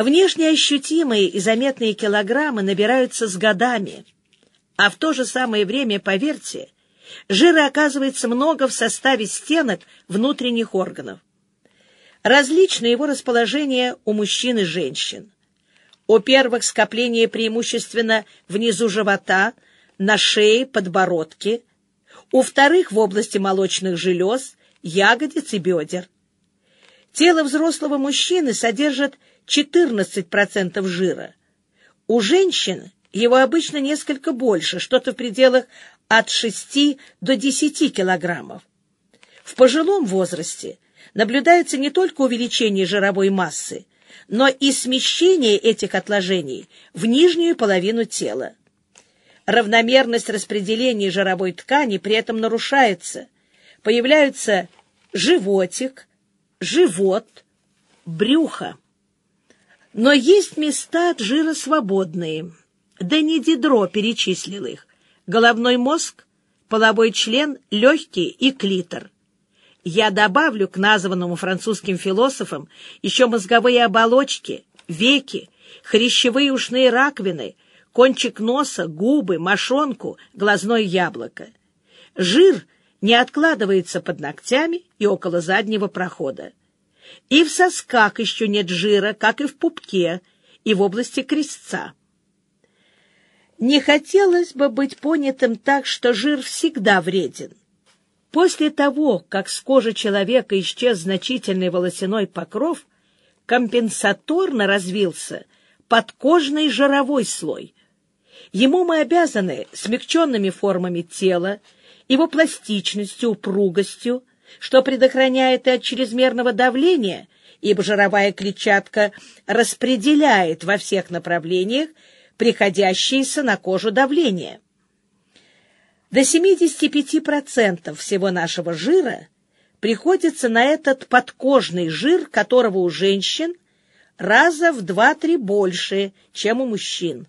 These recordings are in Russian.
Внешне ощутимые и заметные килограммы набираются с годами, а в то же самое время, поверьте, жира оказывается много в составе стенок внутренних органов. Различно его расположение у мужчин и женщин. У первых скопление преимущественно внизу живота, на шее, подбородке, у вторых в области молочных желез, ягодиц и бедер. Тело взрослого мужчины содержит 14% жира. У женщин его обычно несколько больше, что-то в пределах от 6 до 10 килограммов. В пожилом возрасте наблюдается не только увеличение жировой массы, но и смещение этих отложений в нижнюю половину тела. Равномерность распределения жировой ткани при этом нарушается. Появляются животик, живот, брюхо. Но есть места от жира свободные. Не Дидро перечислил их. Головной мозг, половой член, легкий и клитор. Я добавлю к названному французским философам еще мозговые оболочки, веки, хрящевые ушные раковины, кончик носа, губы, мошонку, глазное яблоко. Жир не откладывается под ногтями и около заднего прохода. И в сосках еще нет жира, как и в пупке, и в области крестца. Не хотелось бы быть понятым так, что жир всегда вреден. После того, как с кожи человека исчез значительный волосяной покров, компенсаторно развился подкожный жировой слой. Ему мы обязаны смягченными формами тела, его пластичностью, упругостью, что предохраняет и от чрезмерного давления, ибо жировая клетчатка распределяет во всех направлениях приходящееся на кожу давление. До 75% всего нашего жира приходится на этот подкожный жир, которого у женщин раза в 2-3 больше, чем у мужчин.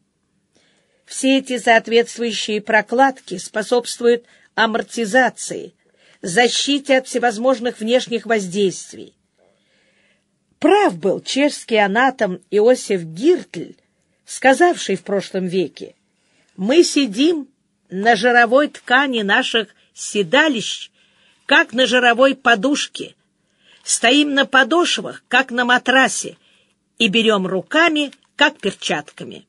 Все эти соответствующие прокладки способствуют амортизации, защите от всевозможных внешних воздействий. Прав был чешский анатом Иосиф Гиртль, сказавший в прошлом веке, «Мы сидим на жировой ткани наших седалищ, как на жировой подушке, стоим на подошвах, как на матрасе, и берем руками, как перчатками.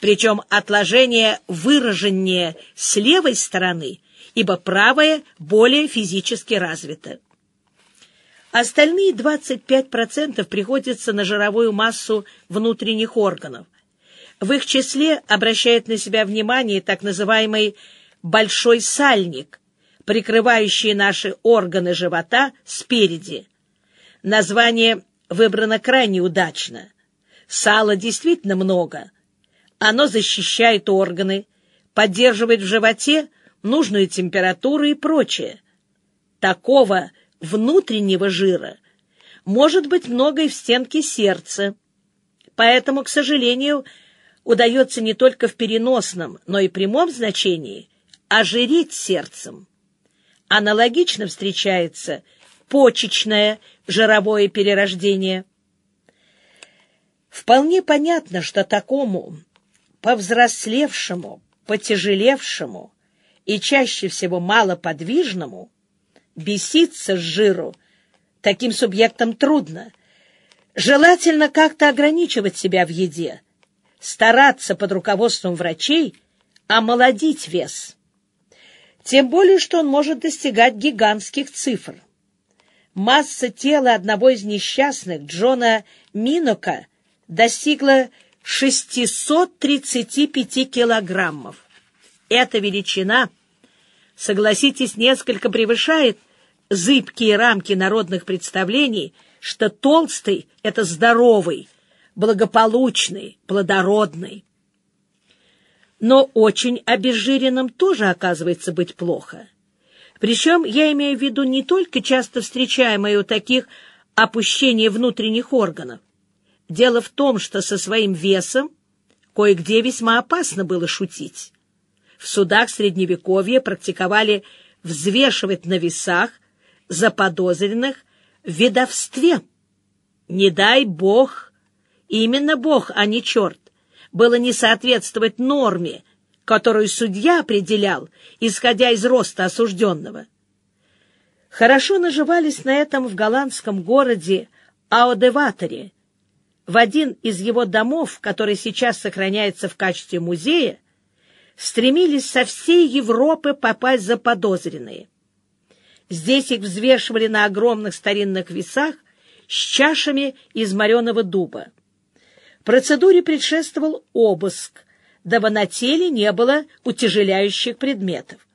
Причем отложение выраженнее с левой стороны ибо правое более физически развито. Остальные 25% приходятся на жировую массу внутренних органов. В их числе обращает на себя внимание так называемый «большой сальник», прикрывающий наши органы живота спереди. Название выбрано крайне удачно. Сала действительно много. Оно защищает органы, поддерживает в животе нужную температуру и прочее. Такого внутреннего жира может быть много и в стенке сердца. Поэтому, к сожалению, удается не только в переносном, но и прямом значении ожирить сердцем. Аналогично встречается почечное жировое перерождение. Вполне понятно, что такому повзрослевшему, потяжелевшему, и чаще всего малоподвижному, беситься с жиру таким субъектам трудно. Желательно как-то ограничивать себя в еде, стараться под руководством врачей омолодить вес. Тем более, что он может достигать гигантских цифр. Масса тела одного из несчастных, Джона Минока, достигла 635 килограммов. Эта величина, согласитесь, несколько превышает зыбкие рамки народных представлений, что толстый — это здоровый, благополучный, плодородный. Но очень обезжиренным тоже оказывается быть плохо. Причем я имею в виду не только часто встречаемое у таких опущение внутренних органов. Дело в том, что со своим весом кое-где весьма опасно было шутить. Судах Средневековья практиковали взвешивать на весах заподозренных в ведовстве. Не дай бог, именно Бог, а не черт, было не соответствовать норме, которую судья определял, исходя из роста осужденного. Хорошо наживались на этом в голландском городе Аодеваторе. В один из его домов, который сейчас сохраняется в качестве музея, стремились со всей Европы попасть за подозренные. Здесь их взвешивали на огромных старинных весах с чашами из мореного дуба. Процедуре предшествовал обыск, дабы на теле не было утяжеляющих предметов.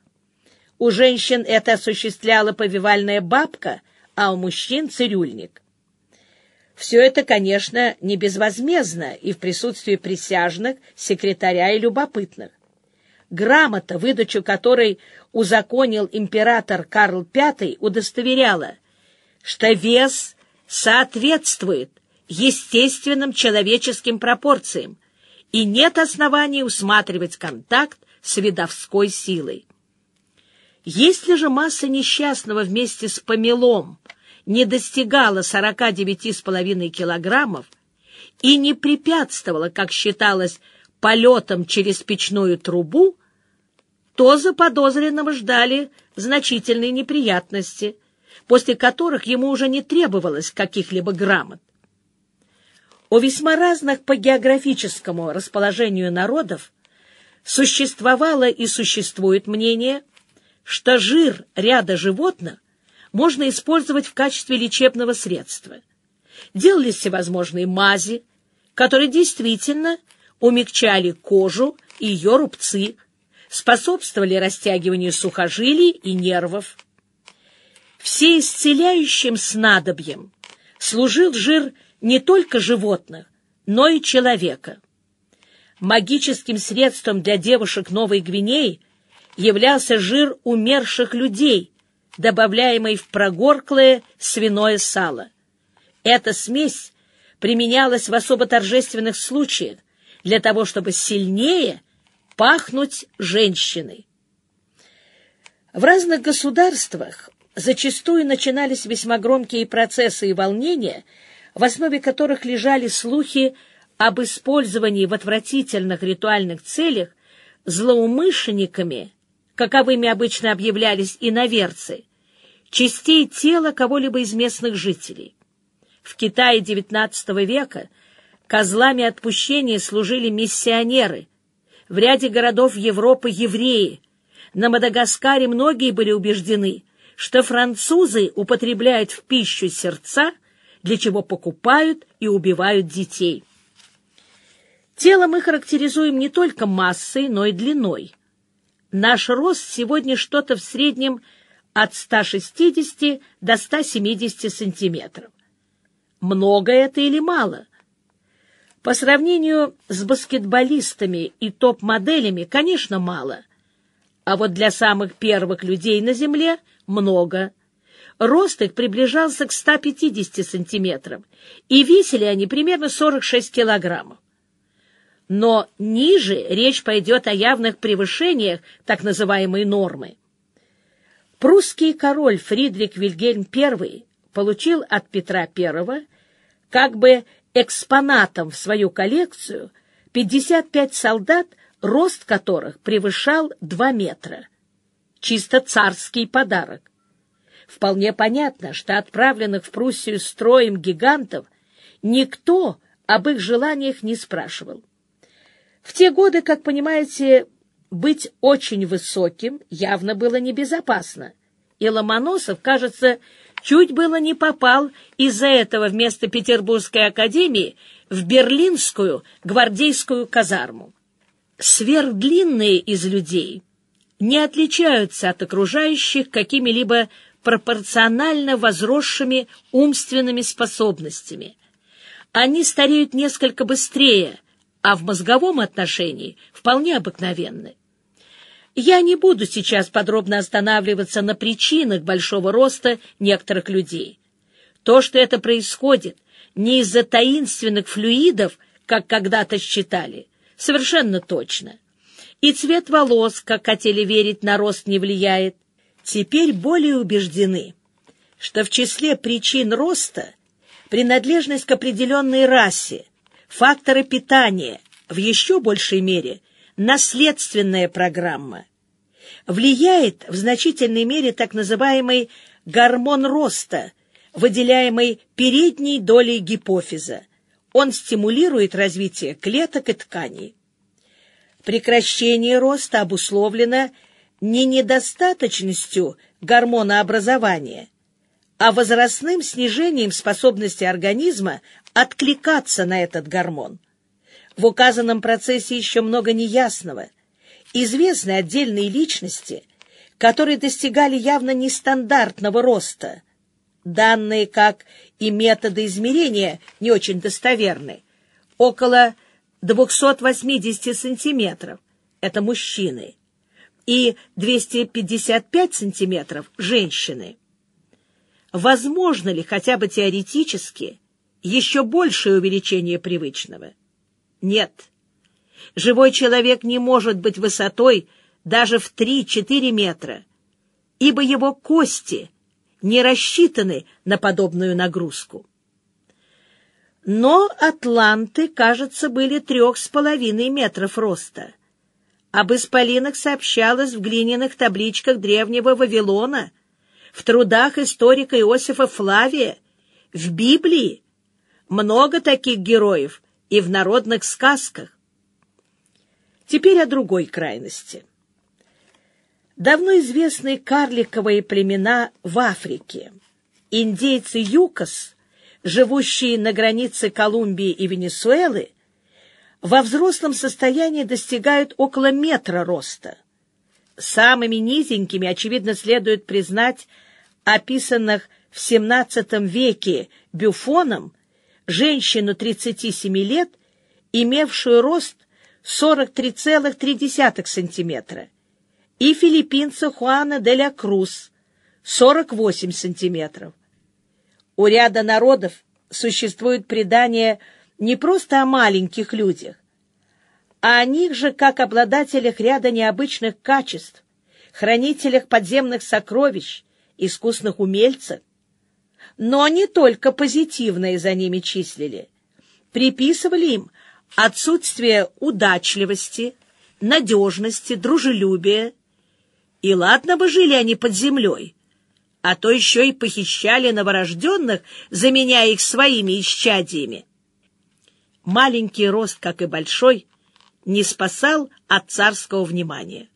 У женщин это осуществляла повивальная бабка, а у мужчин — цирюльник. Все это, конечно, не безвозмездно и в присутствии присяжных, секретаря и любопытных грамота, выдачу которой узаконил император Карл V, удостоверяла, что вес соответствует естественным человеческим пропорциям, и нет оснований усматривать контакт с видовской силой. Если же масса несчастного вместе с помелом не достигала 49,5 килограммов и не препятствовала, как считалось, полетам через печную трубу, то заподозренного ждали значительные неприятности, после которых ему уже не требовалось каких-либо грамот. О весьма разных по географическому расположению народов существовало и существует мнение, что жир ряда животных можно использовать в качестве лечебного средства. Делались всевозможные мази, которые действительно умягчали кожу и ее рубцы, способствовали растягиванию сухожилий и нервов. Всеисцеляющим снадобьем служил жир не только животных, но и человека. Магическим средством для девушек Новой Гвинеи являлся жир умерших людей, добавляемый в прогорклое свиное сало. Эта смесь применялась в особо торжественных случаях для того, чтобы сильнее – пахнуть женщиной. В разных государствах зачастую начинались весьма громкие процессы и волнения, в основе которых лежали слухи об использовании в отвратительных ритуальных целях злоумышленниками, каковыми обычно объявлялись иноверцы, частей тела кого-либо из местных жителей. В Китае XIX века козлами отпущения служили миссионеры, в ряде городов Европы евреи. На Мадагаскаре многие были убеждены, что французы употребляют в пищу сердца, для чего покупают и убивают детей. Тело мы характеризуем не только массой, но и длиной. Наш рост сегодня что-то в среднем от 160 до 170 сантиметров. Много это или мало? По сравнению с баскетболистами и топ-моделями, конечно, мало. А вот для самых первых людей на Земле много. Рост их приближался к 150 сантиметрам, и весили они примерно 46 килограммов. Но ниже речь пойдет о явных превышениях так называемой нормы. Прусский король Фридрих Вильгельм I получил от Петра I как бы экспонатом в свою коллекцию 55 солдат, рост которых превышал 2 метра. Чисто царский подарок. Вполне понятно, что отправленных в Пруссию строем гигантов никто об их желаниях не спрашивал. В те годы, как понимаете, быть очень высоким явно было небезопасно, и Ломоносов, кажется, чуть было не попал из-за этого вместо Петербургской академии в Берлинскую гвардейскую казарму. Сверхдлинные из людей не отличаются от окружающих какими-либо пропорционально возросшими умственными способностями. Они стареют несколько быстрее, а в мозговом отношении вполне обыкновенны. Я не буду сейчас подробно останавливаться на причинах большого роста некоторых людей. То, что это происходит не из-за таинственных флюидов, как когда-то считали, совершенно точно. И цвет волос, как хотели верить, на рост не влияет. Теперь более убеждены, что в числе причин роста принадлежность к определенной расе, факторы питания, в еще большей мере наследственная программа. Влияет в значительной мере так называемый гормон роста, выделяемый передней долей гипофиза. Он стимулирует развитие клеток и тканей. Прекращение роста обусловлено не недостаточностью гормонообразования, а возрастным снижением способности организма откликаться на этот гормон. В указанном процессе еще много неясного. Известны отдельные личности, которые достигали явно нестандартного роста. Данные, как и методы измерения, не очень достоверны. Около 280 сантиметров – это мужчины, и 255 сантиметров – женщины. Возможно ли хотя бы теоретически еще большее увеличение привычного? Нет. Живой человек не может быть высотой даже в 3-4 метра, ибо его кости не рассчитаны на подобную нагрузку. Но атланты, кажется, были трех с половиной метров роста. Об исполинах сообщалось в глиняных табличках древнего Вавилона, в трудах историка Иосифа Флавия, в Библии. Много таких героев и в народных сказках. Теперь о другой крайности. Давно известные карликовые племена в Африке. Индейцы Юкос живущие на границе Колумбии и Венесуэлы, во взрослом состоянии достигают около метра роста. Самыми низенькими, очевидно, следует признать описанных в XVII веке Бюфоном женщину 37 лет, имевшую рост 43,3 сантиметра, и филиппинца Хуана де ля Круз 48 сантиметров. У ряда народов существует предание не просто о маленьких людях, а о них же как обладателях ряда необычных качеств, хранителях подземных сокровищ, искусных умельцах. Но не только позитивные за ними числили. Приписывали им отсутствие удачливости, надежности, дружелюбия. И ладно бы жили они под землей, а то еще и похищали новорожденных, заменяя их своими исчадиями. Маленький рост, как и большой, не спасал от царского внимания.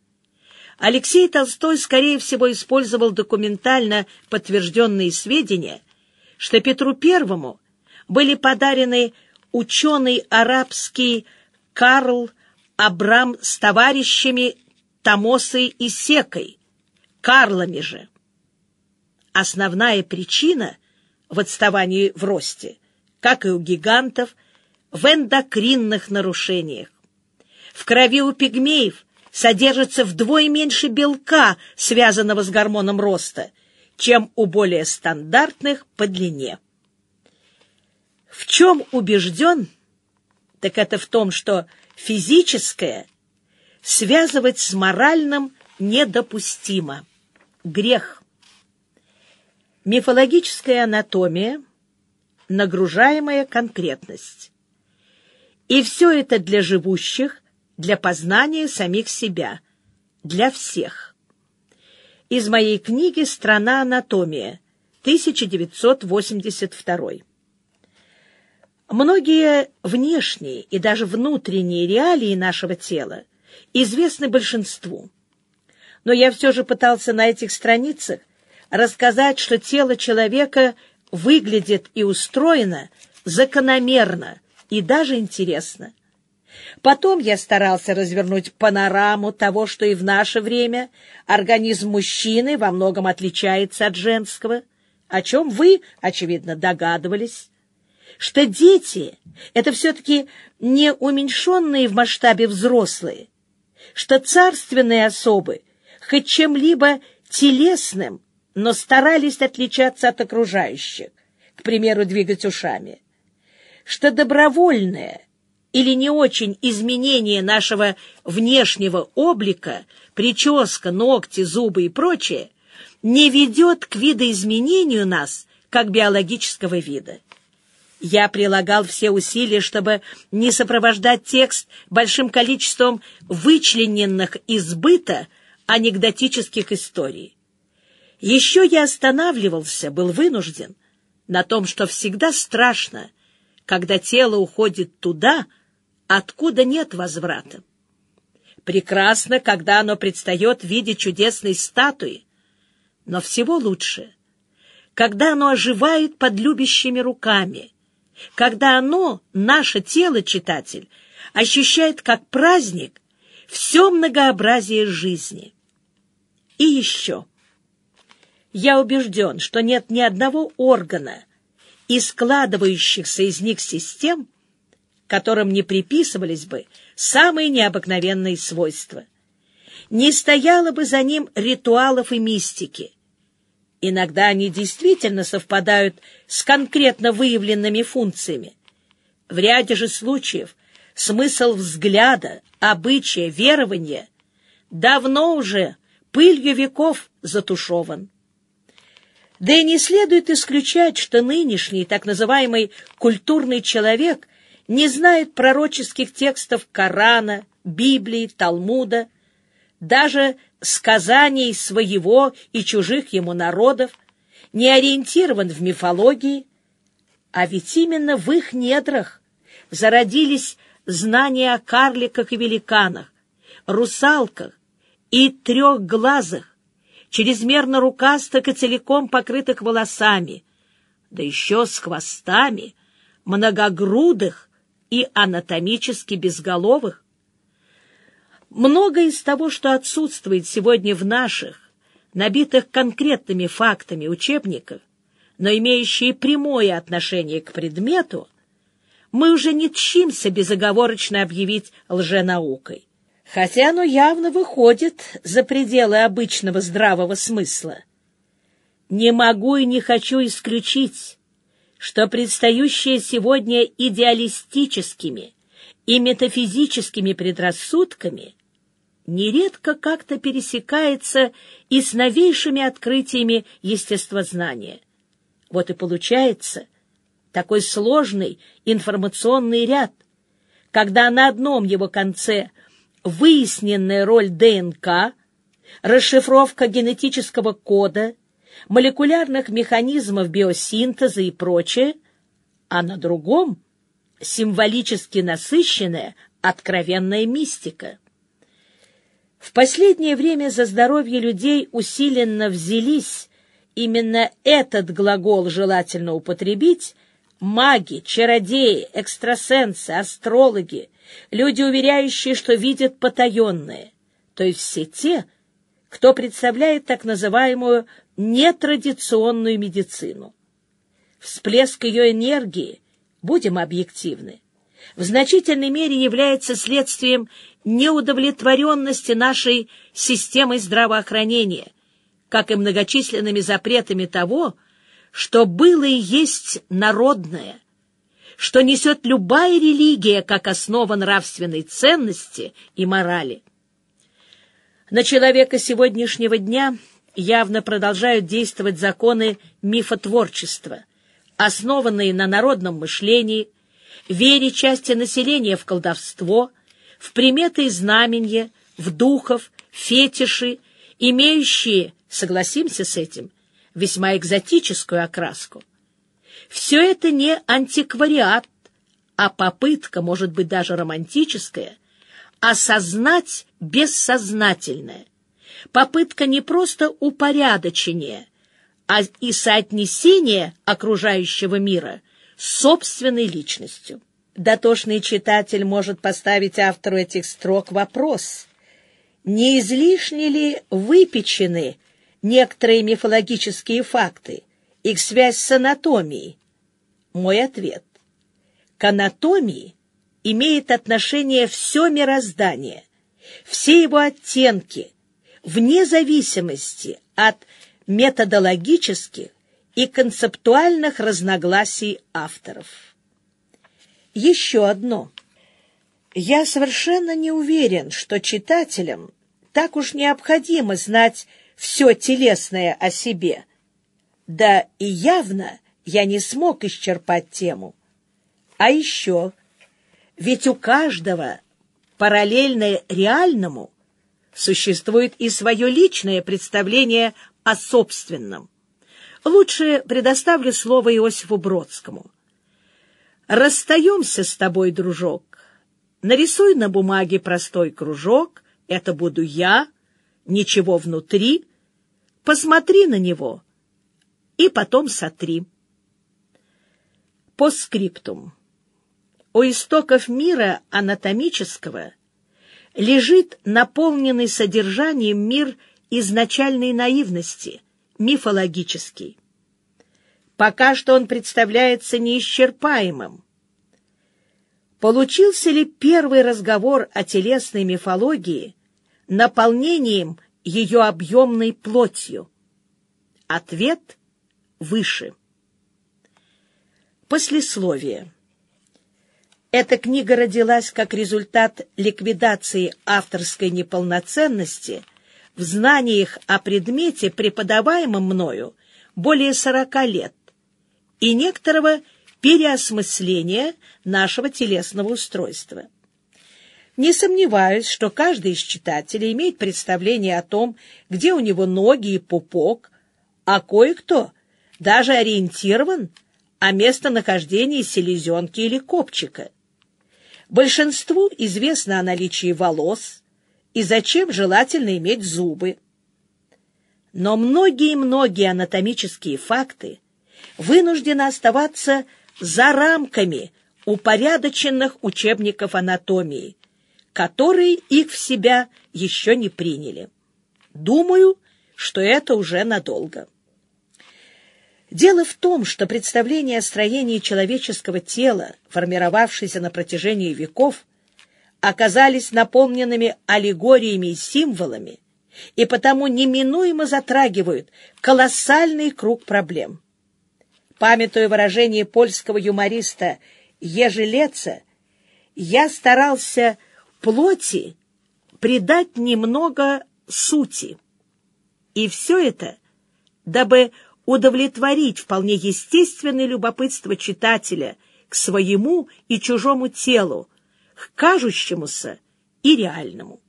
Алексей Толстой, скорее всего, использовал документально подтвержденные сведения, что Петру Первому были подарены ученый арабский Карл Абрам с товарищами Томосой и Секой, Карлами же. Основная причина в отставании в росте, как и у гигантов, в эндокринных нарушениях. В крови у пигмеев содержится вдвое меньше белка, связанного с гормоном роста, чем у более стандартных по длине. В чем убежден, так это в том, что физическое связывать с моральным недопустимо. Грех. Мифологическая анатомия, нагружаемая конкретность. И все это для живущих, для познания самих себя, для всех. Из моей книги «Страна анатомия», 1982. Многие внешние и даже внутренние реалии нашего тела известны большинству. Но я все же пытался на этих страницах рассказать, что тело человека выглядит и устроено закономерно и даже интересно. Потом я старался развернуть панораму того, что и в наше время. Организм мужчины во многом отличается от женского, о чем вы, очевидно, догадывались, что дети — это все-таки не уменьшенные в масштабе взрослые, что царственные особы хоть чем-либо телесным но старались отличаться от окружающих, к примеру, двигать ушами, что добровольное или не очень изменение нашего внешнего облика, прическа, ногти, зубы и прочее, не ведет к видоизменению нас как биологического вида. Я прилагал все усилия, чтобы не сопровождать текст большим количеством вычлененных из быта анекдотических историй. Еще я останавливался, был вынужден, на том, что всегда страшно, когда тело уходит туда, откуда нет возврата. Прекрасно, когда оно предстает в виде чудесной статуи, но всего лучше, когда оно оживает под любящими руками, когда оно, наше тело, читатель, ощущает как праздник все многообразие жизни. И еще. Я убежден, что нет ни одного органа и складывающихся из них систем, которым не приписывались бы самые необыкновенные свойства. Не стояло бы за ним ритуалов и мистики. Иногда они действительно совпадают с конкретно выявленными функциями. В ряде же случаев смысл взгляда, обычая, верования давно уже пылью веков затушеван. Да и не следует исключать, что нынешний так называемый культурный человек не знает пророческих текстов Корана, Библии, Талмуда, даже сказаний своего и чужих ему народов, не ориентирован в мифологии, а ведь именно в их недрах зародились знания о карликах и великанах, русалках и трехглазых, чрезмерно рукастых и целиком покрытых волосами, да еще с хвостами, многогрудых и анатомически безголовых. Многое из того, что отсутствует сегодня в наших, набитых конкретными фактами учебниках, но имеющие прямое отношение к предмету, мы уже не тщимся безоговорочно объявить лженаукой хотя оно явно выходит за пределы обычного здравого смысла. Не могу и не хочу исключить, что предстающее сегодня идеалистическими и метафизическими предрассудками нередко как-то пересекается и с новейшими открытиями естествознания. Вот и получается такой сложный информационный ряд, когда на одном его конце – выясненная роль ДНК, расшифровка генетического кода, молекулярных механизмов биосинтеза и прочее, а на другом — символически насыщенная откровенная мистика. В последнее время за здоровье людей усиленно взялись именно этот глагол желательно употребить маги, чародеи, экстрасенсы, астрологи, люди, уверяющие, что видят потаенное, то есть все те, кто представляет так называемую нетрадиционную медицину. Всплеск ее энергии, будем объективны, в значительной мере является следствием неудовлетворенности нашей системой здравоохранения, как и многочисленными запретами того, что было и есть народное, что несет любая религия как основа нравственной ценности и морали. На человека сегодняшнего дня явно продолжают действовать законы мифотворчества, основанные на народном мышлении, вере части населения в колдовство, в приметы и знаменья, в духов, фетиши, имеющие, согласимся с этим, весьма экзотическую окраску. Все это не антиквариат, а попытка, может быть, даже романтическая, осознать бессознательное. Попытка не просто упорядочения, а и соотнесения окружающего мира с собственной личностью. Дотошный читатель может поставить автору этих строк вопрос, не излишне ли выпечены некоторые мифологические факты, их связь с анатомией? Мой ответ. К анатомии имеет отношение все мироздание, все его оттенки, вне зависимости от методологических и концептуальных разногласий авторов. Еще одно. Я совершенно не уверен, что читателям так уж необходимо знать все телесное о себе – да и явно я не смог исчерпать тему. А еще, ведь у каждого параллельно реальному существует и свое личное представление о собственном. Лучше предоставлю слово Иосифу Бродскому. «Расстаемся с тобой, дружок. Нарисуй на бумаге простой кружок. Это буду я, ничего внутри. Посмотри на него и потом сотри». По скриптум. У истоков мира анатомического лежит наполненный содержанием мир изначальной наивности, мифологический. Пока что он представляется неисчерпаемым. Получился ли первый разговор о телесной мифологии наполнением ее объемной плотью? Ответ выше. Послесловие. Эта книга родилась как результат ликвидации авторской неполноценности в знаниях о предмете, преподаваемом мною более сорока лет, и некоторого переосмысления нашего телесного устройства. Не сомневаюсь, что каждый из читателей имеет представление о том, где у него ноги и пупок, а кое-кто даже ориентирован о местонахождении селезенки или копчика. Большинству известно о наличии волос и зачем желательно иметь зубы. Но многие-многие анатомические факты вынуждены оставаться за рамками упорядоченных учебников анатомии, которые их в себя еще не приняли. Думаю, что это уже надолго. Дело в том, что представления о строении человеческого тела, формировавшиеся на протяжении веков, оказались наполненными аллегориями и символами, и потому неминуемо затрагивают колоссальный круг проблем. Памятуя выражение польского юмориста Ежелеца, я старался плоти придать немного сути. И все это, дабы удовлетворить вполне естественное любопытство читателя к своему и чужому телу, к кажущемуся и реальному.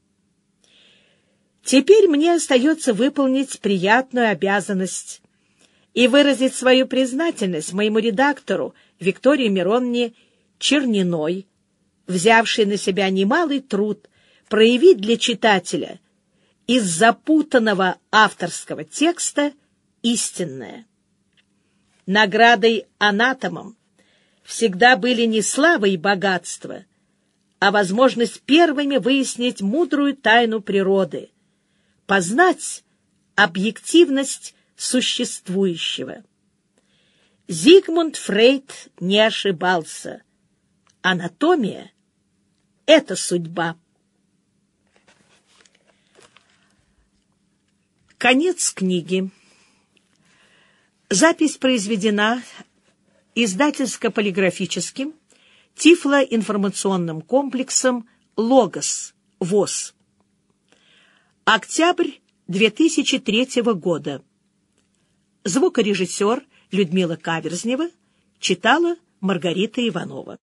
Теперь мне остается выполнить приятную обязанность и выразить свою признательность моему редактору Виктории Миронне Черниной, взявшей на себя немалый труд проявить для читателя из запутанного авторского текста – истинное. Наградой анатомам всегда были не слава и богатство, а возможность первыми выяснить мудрую тайну природы, познать объективность существующего. Зигмунд Фрейд не ошибался. Анатомия — это судьба. Конец книги. Запись произведена издательско-полиграфическим тифлоинформационным комплексом «Логос» ВОЗ. Октябрь 2003 года. Звукорежиссер Людмила Каверзнева читала Маргарита Иванова.